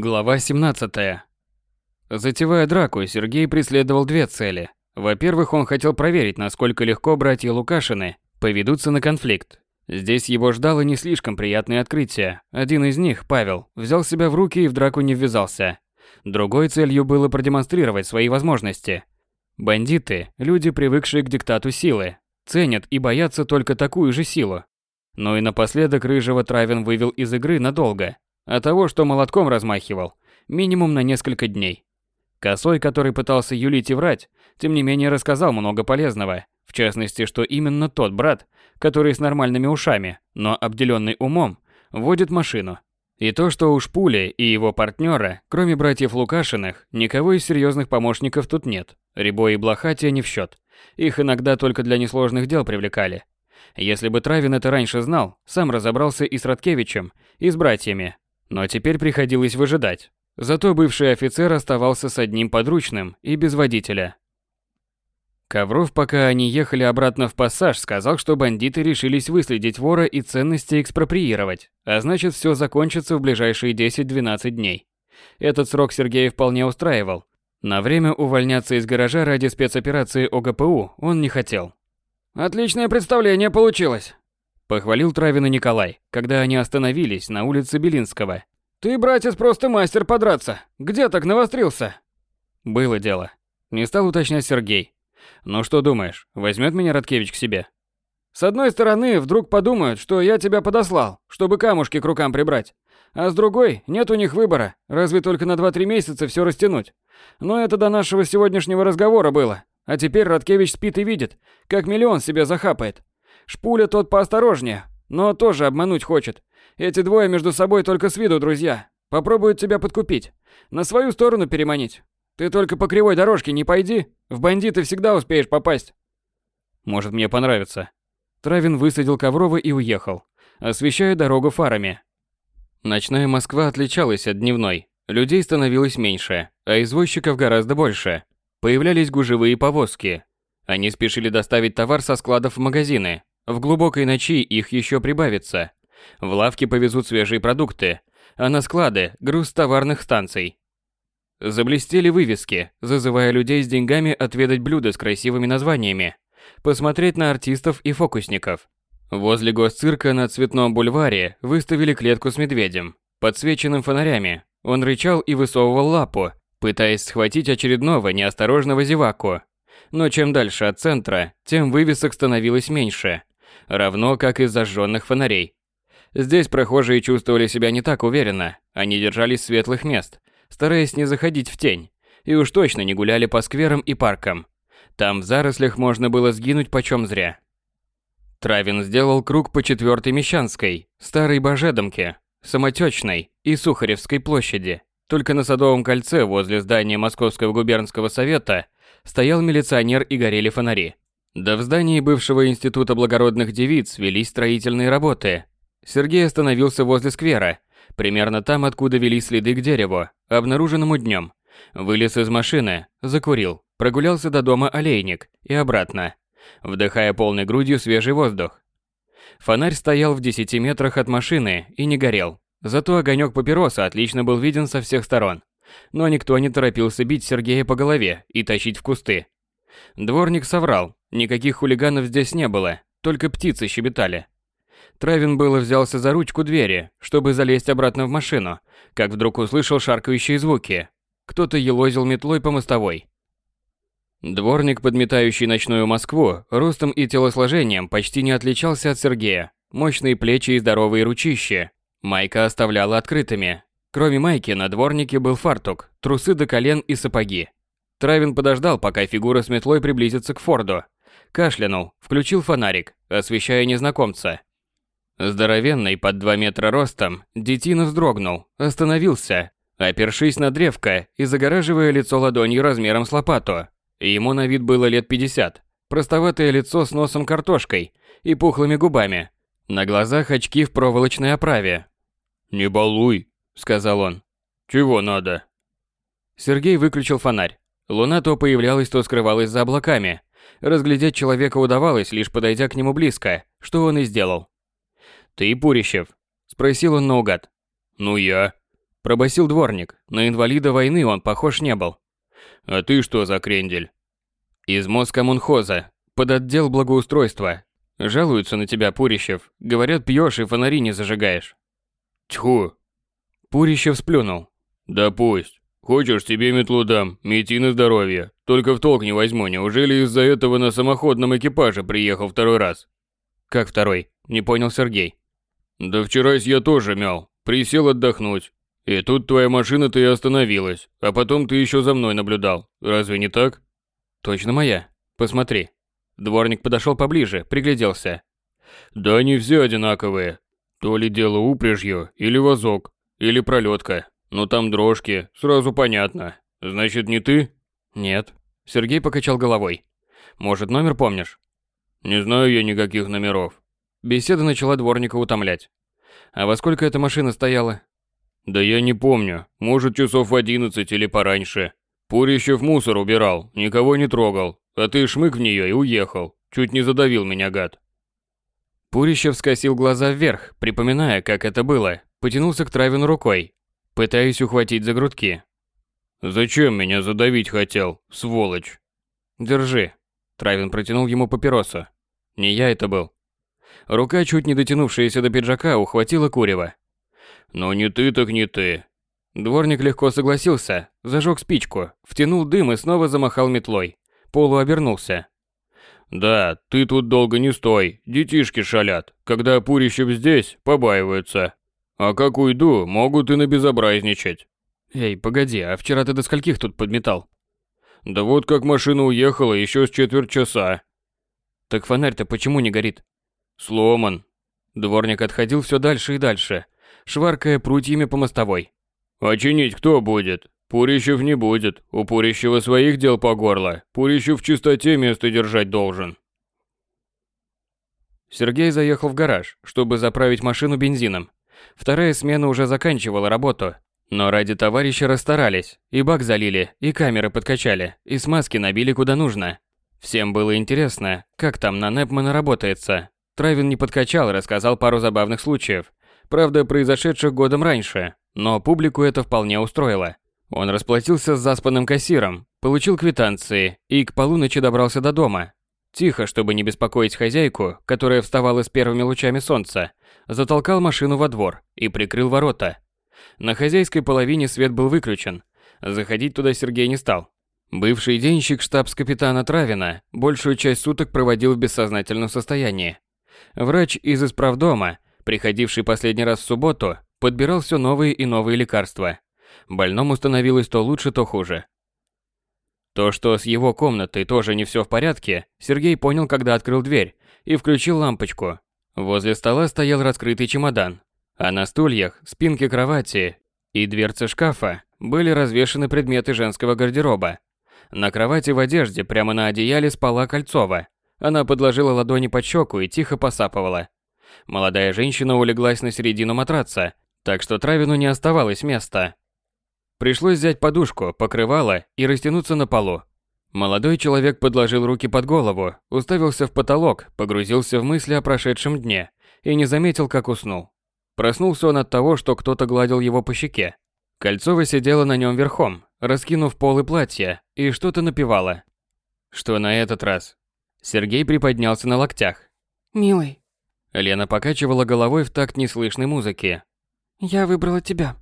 Глава 17. Затевая драку, Сергей преследовал две цели. Во-первых, он хотел проверить, насколько легко братья Лукашины поведутся на конфликт. Здесь его ждало не слишком приятное открытие. Один из них, Павел, взял себя в руки и в драку не ввязался. Другой целью было продемонстрировать свои возможности. Бандиты – люди, привыкшие к диктату силы, ценят и боятся только такую же силу. Но и напоследок Рыжего Травин вывел из игры надолго – а того, что молотком размахивал, минимум на несколько дней. Косой, который пытался юлить и врать, тем не менее рассказал много полезного, в частности, что именно тот брат, который с нормальными ушами, но обделенный умом, водит машину. И то, что уж Пули и его партнера, кроме братьев Лукашиных, никого из серьезных помощников тут нет. Рябой и Блохатия не в счет. Их иногда только для несложных дел привлекали. Если бы Травин это раньше знал, сам разобрался и с Радкевичем, и с братьями, но теперь приходилось выжидать. Зато бывший офицер оставался с одним подручным и без водителя. Ковров, пока они ехали обратно в пассаж, сказал, что бандиты решились выследить вора и ценности экспроприировать, а значит все закончится в ближайшие 10-12 дней. Этот срок Сергея вполне устраивал. На время увольняться из гаража ради спецоперации ОГПУ он не хотел. «Отличное представление получилось», Похвалил Травина Николай, когда они остановились на улице Белинского. «Ты, братец, просто мастер подраться. Где так навострился?» Было дело. Не стал уточнять Сергей. «Ну что думаешь, возьмет меня Радкевич к себе?» «С одной стороны, вдруг подумают, что я тебя подослал, чтобы камушки к рукам прибрать. А с другой, нет у них выбора, разве только на 2-3 месяца все растянуть. Но это до нашего сегодняшнего разговора было. А теперь Радкевич спит и видит, как миллион себе захапает. Шпуля тот поосторожнее, но тоже обмануть хочет. Эти двое между собой только с виду друзья. Попробуют тебя подкупить. На свою сторону переманить. Ты только по кривой дорожке не пойди. В бандиты всегда успеешь попасть. Может, мне понравится. Травин высадил Коврова и уехал, освещая дорогу фарами. Ночная Москва отличалась от дневной. Людей становилось меньше, а извозчиков гораздо больше. Появлялись гужевые повозки. Они спешили доставить товар со складов в магазины, в глубокой ночи их еще прибавится. В лавки повезут свежие продукты, а на склады – груз товарных станций. Заблестели вывески, зазывая людей с деньгами отведать блюда с красивыми названиями, посмотреть на артистов и фокусников. Возле госцирка на Цветном бульваре выставили клетку с медведем, подсвеченным фонарями. Он рычал и высовывал лапу, пытаясь схватить очередного неосторожного зеваку. Но чем дальше от центра, тем вывесок становилось меньше – равно как и зажженных фонарей. Здесь прохожие чувствовали себя не так уверенно, они держались светлых мест, стараясь не заходить в тень, и уж точно не гуляли по скверам и паркам. Там в зарослях можно было сгинуть почем зря. Травин сделал круг по четвертой Мещанской, Старой Божедомке, Самотечной и Сухаревской площади. Только на Садовом кольце возле здания Московского губернского совета стоял милиционер и горели фонари. Да в здании бывшего института благородных девиц велись строительные работы. Сергей остановился возле сквера, примерно там, откуда вели следы к дереву, обнаруженному днем. Вылез из машины, закурил, прогулялся до дома Олейник и обратно, вдыхая полной грудью свежий воздух. Фонарь стоял в 10 метрах от машины и не горел. Зато огонек папироса отлично был виден со всех сторон. Но никто не торопился бить Сергея по голове и тащить в кусты. Дворник соврал, никаких хулиганов здесь не было, только птицы щебетали. Травин было взялся за ручку двери, чтобы залезть обратно в машину, как вдруг услышал шаркающие звуки. Кто-то елозил метлой по мостовой. Дворник, подметающий ночную Москву, ростом и телосложением почти не отличался от Сергея. Мощные плечи и здоровые ручища. Майка оставляла открытыми. Кроме майки на дворнике был фартук, трусы до колен и сапоги. Травин подождал, пока фигура с метлой приблизится к Форду. Кашлянул, включил фонарик, освещая незнакомца. Здоровенный, под два метра ростом, детина вздрогнул, остановился, опершись на древко и загораживая лицо ладонью размером с лопату. Ему на вид было лет 50. Простоватое лицо с носом картошкой и пухлыми губами. На глазах очки в проволочной оправе. «Не балуй», — сказал он. «Чего надо?» Сергей выключил фонарь. Луна то появлялась, то скрывалась за облаками. Разглядеть человека удавалось, лишь подойдя к нему близко, что он и сделал. «Ты Пурищев?» – спросил он наугад. «Ну я». Пробасил дворник. На инвалида войны он похож не был. А ты что за крендель? Из Москомунхоза. Под отдел благоустройства. Жалуются на тебя, Пурищев. Говорят, пьешь и фонари не зажигаешь. Тьфу. Пурищев сплюнул. Да пусть. Хочешь, тебе метлу дам, мети на здоровье. Только в толк не возьму, неужели из-за этого на самоходном экипаже приехал второй раз? Как второй? Не понял Сергей. Да вчерась я тоже мял. Присел отдохнуть. И тут твоя машина-то и остановилась. А потом ты еще за мной наблюдал. Разве не так? Точно моя. Посмотри. Дворник подошел поближе, пригляделся. Да они все одинаковые. То ли дело упряжью, или вазок, или пролетка. Но там дрожки, сразу понятно. Значит, не ты? Нет. Сергей покачал головой. Может, номер помнишь? Не знаю я никаких номеров. Беседа начала дворника утомлять. А во сколько эта машина стояла? Да я не помню. Может, часов в одиннадцать или пораньше. Пурищев мусор убирал, никого не трогал. А ты шмык в нее и уехал. Чуть не задавил меня, гад. Пурищев скосил глаза вверх, припоминая, как это было. Потянулся к Травину рукой, пытаясь ухватить за грудки. «Зачем меня задавить хотел, сволочь?» «Держи». Травин протянул ему папиросу. Не я это был. Рука, чуть не дотянувшаяся до пиджака, ухватила курева. «Но не ты, так не ты». Дворник легко согласился, зажег спичку, втянул дым и снова замахал метлой. Полу обернулся. «Да, ты тут долго не стой, детишки шалят. Когда Пурищев здесь, побаиваются. А как уйду, могут и набезобразничать». «Эй, погоди, а вчера ты до скольких тут подметал?» «Да вот как машина уехала еще с четверть часа». «Так фонарь-то почему не горит?» «Сломан». Дворник отходил все дальше и дальше, шваркая прутьями по мостовой. «А чинить кто будет? Пурищев не будет. У Пурищева своих дел по горло. Пурищев в чистоте место держать должен». Сергей заехал в гараж, чтобы заправить машину бензином. Вторая смена уже заканчивала работу, но ради товарища расстарались, и бак залили, и камеры подкачали, и смазки набили куда нужно. Всем было интересно, как там на Непмана работается. Травин не подкачал, рассказал пару забавных случаев, правда, произошедших годом раньше, но публику это вполне устроило. Он расплатился с заспанным кассиром, получил квитанции и к полуночи добрался до дома. Тихо, чтобы не беспокоить хозяйку, которая вставала с первыми лучами солнца, затолкал машину во двор и прикрыл ворота. На хозяйской половине свет был выключен. Заходить туда Сергей не стал. Бывший денщик штабс-капитана Травина большую часть суток проводил в бессознательном состоянии. Врач из исправдома, приходивший последний раз в субботу, подбирал все новые и новые лекарства. Больному становилось то лучше, то хуже. То, что с его комнатой тоже не все в порядке, Сергей понял, когда открыл дверь и включил лампочку. Возле стола стоял раскрытый чемодан, а на стульях, спинке кровати и дверце шкафа были развешаны предметы женского гардероба. На кровати в одежде прямо на одеяле спала Кольцова. Она подложила ладони под щеку и тихо посапывала. Молодая женщина улеглась на середину матраца, так что Травину не оставалось места. Пришлось взять подушку, покрывало и растянуться на полу. Молодой человек подложил руки под голову, уставился в потолок, погрузился в мысли о прошедшем дне и не заметил, как уснул. Проснулся он от того, что кто-то гладил его по щеке. Кольцова сидела на нем верхом, раскинув полы платья, и что-то напевала. Что на этот раз? Сергей приподнялся на локтях. «Милый». Лена покачивала головой в такт неслышной музыки. «Я выбрала тебя».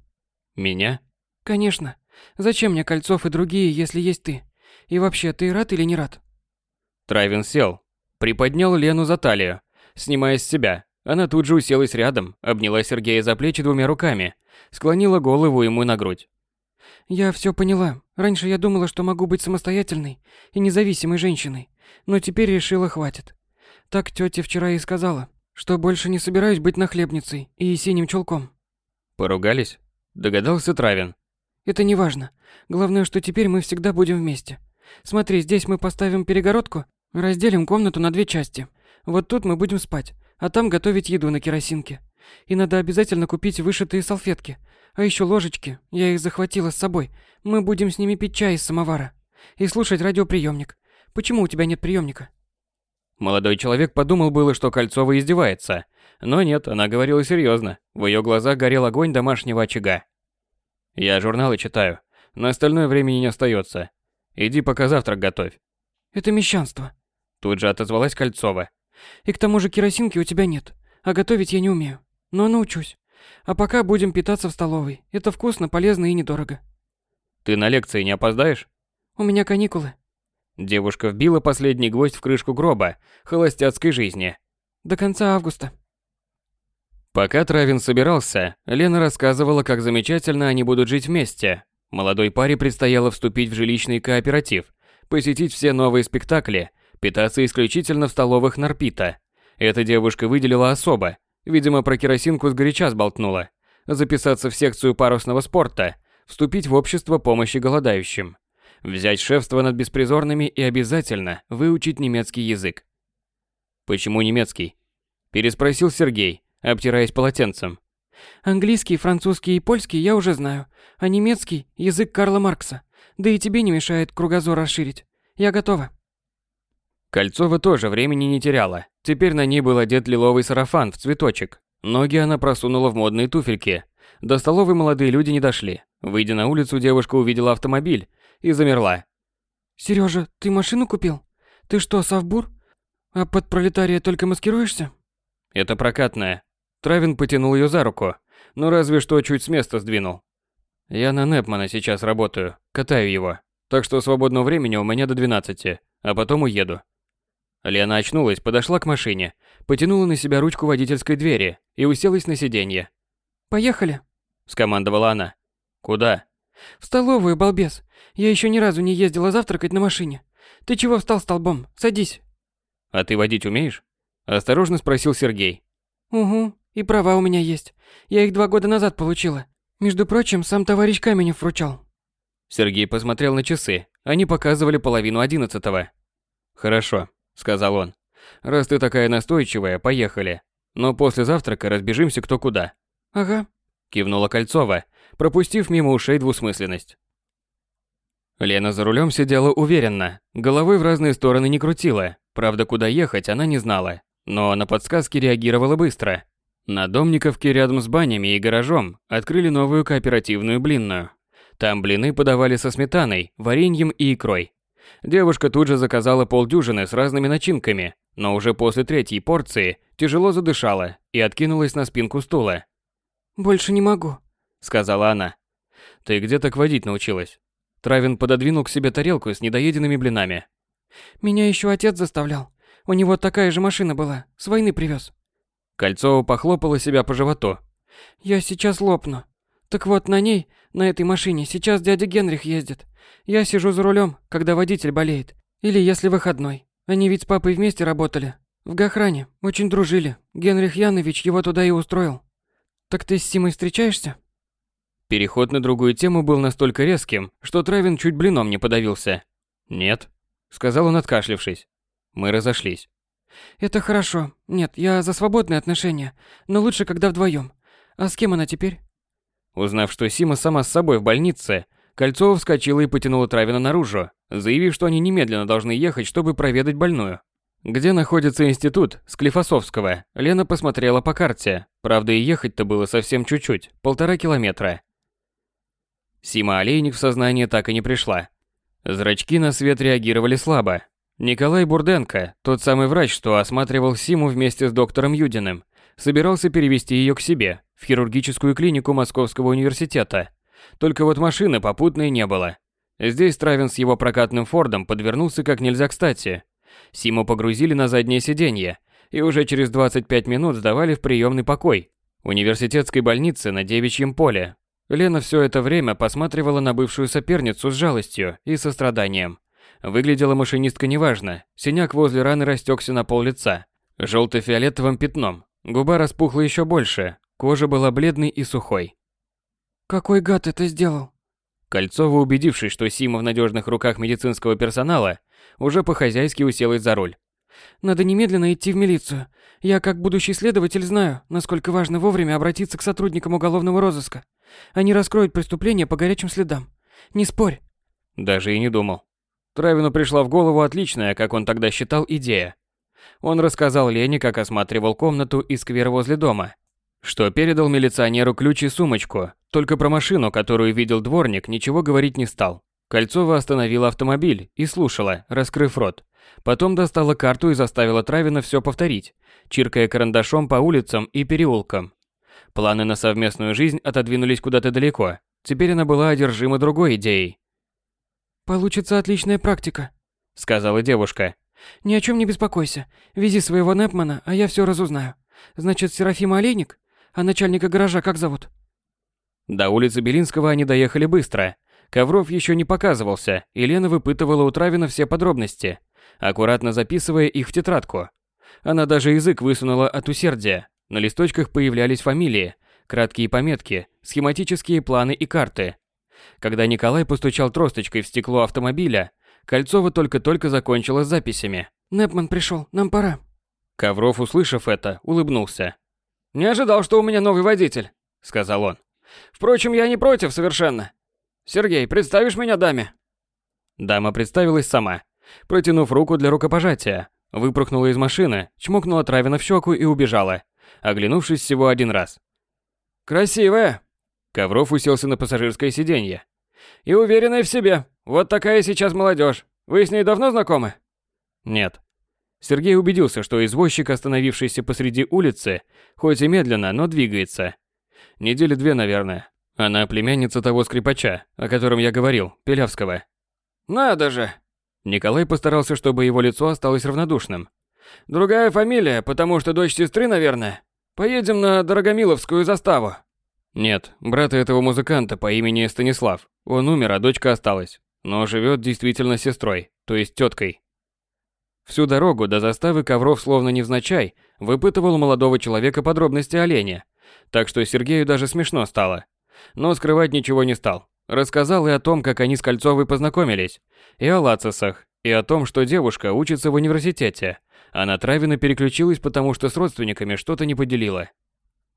«Меня?» «Конечно. Зачем мне Кольцов и другие, если есть ты? И вообще, ты рад или не рад?» Травин сел, приподнял Лену за талию, снимая с себя, она тут же уселась рядом, обняла Сергея за плечи двумя руками, склонила голову ему на грудь. «Я все поняла. Раньше я думала, что могу быть самостоятельной и независимой женщиной, но теперь решила, хватит. Так тетя вчера и сказала, что больше не собираюсь быть нахлебницей и синим чулком». «Поругались?» Догадался Травин. «Это не важно. Главное, что теперь мы всегда будем вместе. Смотри, здесь мы поставим перегородку, разделим комнату на две части. Вот тут мы будем спать, а там готовить еду на керосинке. И надо обязательно купить вышитые салфетки. А еще ложечки, я их захватила с собой. Мы будем с ними пить чай из самовара. И слушать радиоприемник. Почему у тебя нет приемника? Молодой человек подумал было, что Кольцова издевается. Но нет, она говорила серьезно. В ее глазах горел огонь домашнего очага. Я журналы читаю. На остальное времени не остается. Иди пока завтрак готовь. Это мещанство. Тут же отозвалась Кольцова. И к тому же керосинки у тебя нет. А готовить я не умею. Но научусь. А пока будем питаться в столовой. Это вкусно, полезно и недорого. Ты на лекции не опоздаешь? У меня каникулы. Девушка вбила последний гвоздь в крышку гроба холостяцкой жизни. До конца августа. Пока Травин собирался, Лена рассказывала, как замечательно они будут жить вместе. Молодой паре предстояло вступить в жилищный кооператив, посетить все новые спектакли, питаться исключительно в столовых Нарпита. Эта девушка выделила особо, видимо, про керосинку сгоряча сболтнула, записаться в секцию парусного спорта, вступить в общество помощи голодающим, взять шефство над беспризорными и обязательно выучить немецкий язык. «Почему немецкий?» – переспросил Сергей, обтираясь полотенцем. Английский, французский и польский я уже знаю, а немецкий – язык Карла Маркса. Да и тебе не мешает кругозор расширить. Я готова. Кольцова тоже времени не теряла. Теперь на ней был одет лиловый сарафан в цветочек. Ноги она просунула в модные туфельки. До столовой молодые люди не дошли. Выйдя на улицу, девушка увидела автомобиль и замерла. «Серёжа, ты машину купил? Ты что, совбур? А под пролетария только маскируешься?» «Это прокатная». Травин потянул ее за руку, но разве что чуть с места сдвинул. «Я на Непмана сейчас работаю, катаю его. Так что свободного времени у меня до 12, а потом уеду. Лена очнулась, подошла к машине, потянула на себя ручку водительской двери и уселась на сиденье. «Поехали», – скомандовала она. «Куда?» «В столовую, балбес. Я еще ни разу не ездила завтракать на машине. Ты чего встал столбом? Садись». «А ты водить умеешь?» – осторожно спросил Сергей. «Угу, и права у меня есть. Я их два года назад получила. Между прочим, сам товарищ Каменев вручал». Сергей посмотрел на часы. Они показывали половину одиннадцатого. «Хорошо», сказал он. Раз ты такая настойчивая, поехали. Но после завтрака разбежимся кто куда. Ага, кивнула Кольцова, пропустив мимо ушей двусмысленность. Лена за рулем сидела уверенно, головой в разные стороны не крутила. Правда, куда ехать она не знала, но на подсказки реагировала быстро. На Домниковке рядом с банями и гаражом открыли новую кооперативную блинную. Там блины подавали со сметаной, вареньем и икрой. Девушка тут же заказала полдюжины с разными начинками, но уже после третьей порции тяжело задышала и откинулась на спинку стула. «Больше не могу», — сказала она. «Ты где так водить научилась?» Травин пододвинул к себе тарелку с недоеденными блинами. «Меня еще отец заставлял. У него такая же машина была, с войны привез. Кольцова похлопала себя по животу. «Я сейчас лопну. Так вот, на ней, на этой машине, сейчас дядя Генрих ездит. Я сижу за рулем, когда водитель болеет. Или если выходной. Они ведь с папой вместе работали. В Гохране. Очень дружили. Генрих Янович его туда и устроил. Так ты с Симой встречаешься? Переход на другую тему был настолько резким, что Травин чуть блином не подавился. «Нет», — сказал он, откашлившись. Мы разошлись. «Это хорошо. Нет, я за свободные отношения, но лучше, когда вдвоем. А с кем она теперь?» Узнав, что Сима сама с собой в больнице, Кольцова вскочила и потянула Травина наружу, заявив, что они немедленно должны ехать, чтобы проведать больную. Где находится институт Склифосовского, Лена посмотрела по карте. Правда, и ехать-то было совсем чуть-чуть, полтора километра. Сима Олейник в сознание так и не пришла. Зрачки на свет реагировали слабо. Николай Бурденко, тот самый врач, что осматривал Симу вместе с доктором Юдиным, собирался перевести ее к себе, в хирургическую клинику Московского университета. Только вот машины попутной не было. Здесь Травин с его прокатным Фордом подвернулся как нельзя кстати. Симу погрузили на заднее сиденье и уже через 25 минут сдавали в приемный покой университетской больницы на Девичьем поле. Лена все это время посматривала на бывшую соперницу с жалостью и состраданием. Выглядела машинистка неважно, синяк возле раны растекся на пол лица, желто-фиолетовым пятном, губа распухла еще больше, Кожа была бледной и сухой. «Какой гад это сделал?» Кольцова, убедившись, что Сима в надежных руках медицинского персонала, уже по-хозяйски уселась за руль. «Надо немедленно идти в милицию. Я, как будущий следователь, знаю, насколько важно вовремя обратиться к сотрудникам уголовного розыска. Они раскроют преступление по горячим следам. Не спорь». Даже и не думал. Травину пришла в голову отличная, как он тогда считал, идея. Он рассказал Лене, как осматривал комнату и сквер возле дома, что передал милиционеру ключ и сумочку. Только про машину, которую видел дворник, ничего говорить не стал. Кольцова остановила автомобиль и слушала, раскрыв рот. Потом достала карту и заставила Травина все повторить, чиркая карандашом по улицам и переулкам. Планы на совместную жизнь отодвинулись куда-то далеко. Теперь она была одержима другой идеей. «Получится отличная практика», — сказала девушка. «Ни о чем не беспокойся. Вези своего Непмана, а я все разузнаю. Значит, Серафима Олейник? А начальника гаража как зовут?» До улицы Белинского они доехали быстро. Ковров еще не показывался, и Лена выпытывала у Травина все подробности, аккуратно записывая их в тетрадку. Она даже язык высунула от усердия. На листочках появлялись фамилии, краткие пометки, схематические планы и карты. Когда Николай постучал тросточкой в стекло автомобиля, Кольцова только-только закончила с записями. «Непман пришел, нам пора». Ковров, услышав это, улыбнулся. «Не ожидал, что у меня новый водитель», — сказал он. «Впрочем, я не против совершенно. Сергей, представишь меня даме?» Дама представилась сама, протянув руку для рукопожатия, выпрыгнула из машины, чмокнула Травина в щеку и убежала, оглянувшись всего один раз. «Красивая!» Ковров уселся на пассажирское сиденье. «И уверенная в себе. Вот такая сейчас молодежь. Вы с ней давно знакомы?» «Нет». Сергей убедился, что извозчик, остановившийся посреди улицы, хоть и медленно, но двигается. Недели две, наверное. Она племянница того скрипача, о котором я говорил, Пелявского. «Надо же!» Николай постарался, чтобы его лицо осталось равнодушным. «Другая фамилия, потому что дочь сестры, наверное. Поедем на Дорогомиловскую заставу». Нет, брата этого музыканта по имени Станислав. Он умер, а дочка осталась. Но живет действительно сестрой, то есть теткой. Всю дорогу до заставы Ковров словно невзначай выпытывал у молодого человека подробности оленя. Так что Сергею даже смешно стало. Но скрывать ничего не стал. Рассказал и о том, как они с Кольцовой познакомились, и о Лацисах, и о том, что девушка учится в университете, а на Травина переключилась, потому что с родственниками что-то не поделила.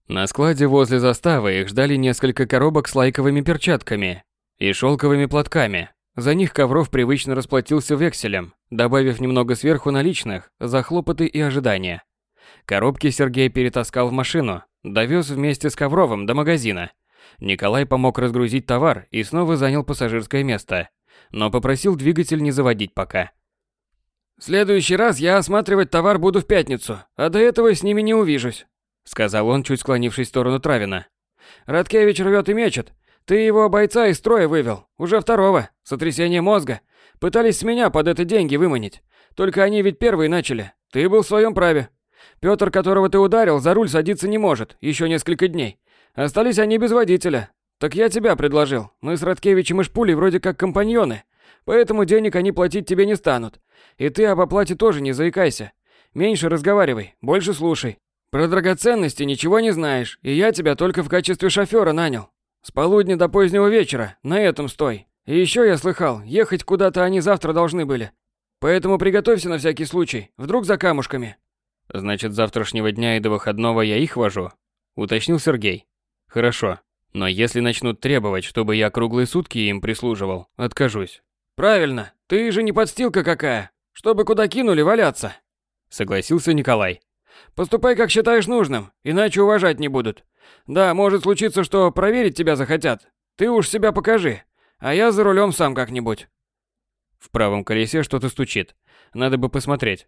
На складе возле заставы их ждали несколько коробок с лайковыми перчатками и шелковыми платками. За них Ковров привычно расплатился векселем, добавив немного сверху наличных за хлопоты и ожидания. Коробки Сергей перетаскал в машину, довез вместе с Ковровым до магазина. Николай помог разгрузить товар и снова занял пассажирское место, но попросил двигатель не заводить пока. «В следующий раз я осматривать товар буду в пятницу, а до этого с ними не увижусь», сказал он, чуть склонившись в сторону Травина. Радкевич рвет и мечет. Ты его бойца из строя вывел. Уже второго. Сотрясение мозга. Пытались с меня под это деньги выманить. Только они ведь первые начали. Ты был в своем праве. Пётр, которого ты ударил, за руль садиться не может. Еще несколько дней. Остались они без водителя. Так я тебя предложил. Мы с Радкевичем и Шпулей вроде как компаньоны. Поэтому денег они платить тебе не станут. И ты об оплате тоже не заикайся. Меньше разговаривай, больше слушай. Про драгоценности ничего не знаешь, и я тебя только в качестве шофера нанял. С полудня до позднего вечера, на этом стой. И еще я слыхал, ехать куда-то они завтра должны были. Поэтому приготовься на всякий случай, вдруг за камушками. Значит, завтрашнего дня и до выходного я их вожу? Уточнил Сергей. Хорошо. Но если начнут требовать, чтобы я круглые сутки им прислуживал, откажусь. Правильно, ты же не подстилка какая, чтобы куда кинули валяться. Согласился Николай. Поступай, как считаешь нужным, иначе уважать не будут. Да, может случиться, что проверить тебя захотят. Ты уж себя покажи, а я за рулем сам как-нибудь. В правом колесе что-то стучит. Надо бы посмотреть.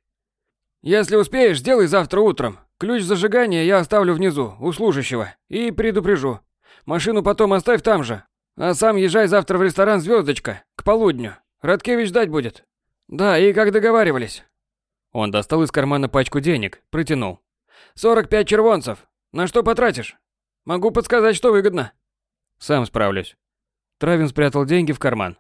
Если успеешь, сделай завтра утром. Ключ зажигания я оставлю внизу, у служащего, и предупрежу. Машину потом оставь там же. А сам езжай завтра в ресторан «Звездочка» к полудню. Радкевич ждать будет. Да, и как договаривались. Он достал из кармана пачку денег, протянул. «Сорок пять червонцев. На что потратишь? Могу подсказать, что выгодно». «Сам справлюсь». Травин спрятал деньги в карман.